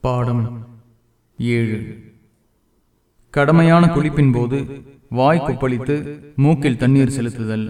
பாடம் ஏழு. கடமையான குளிப்பின் போது வாய் கொப்பளித்து மூக்கில் தண்ணீர் செலுத்துதல்.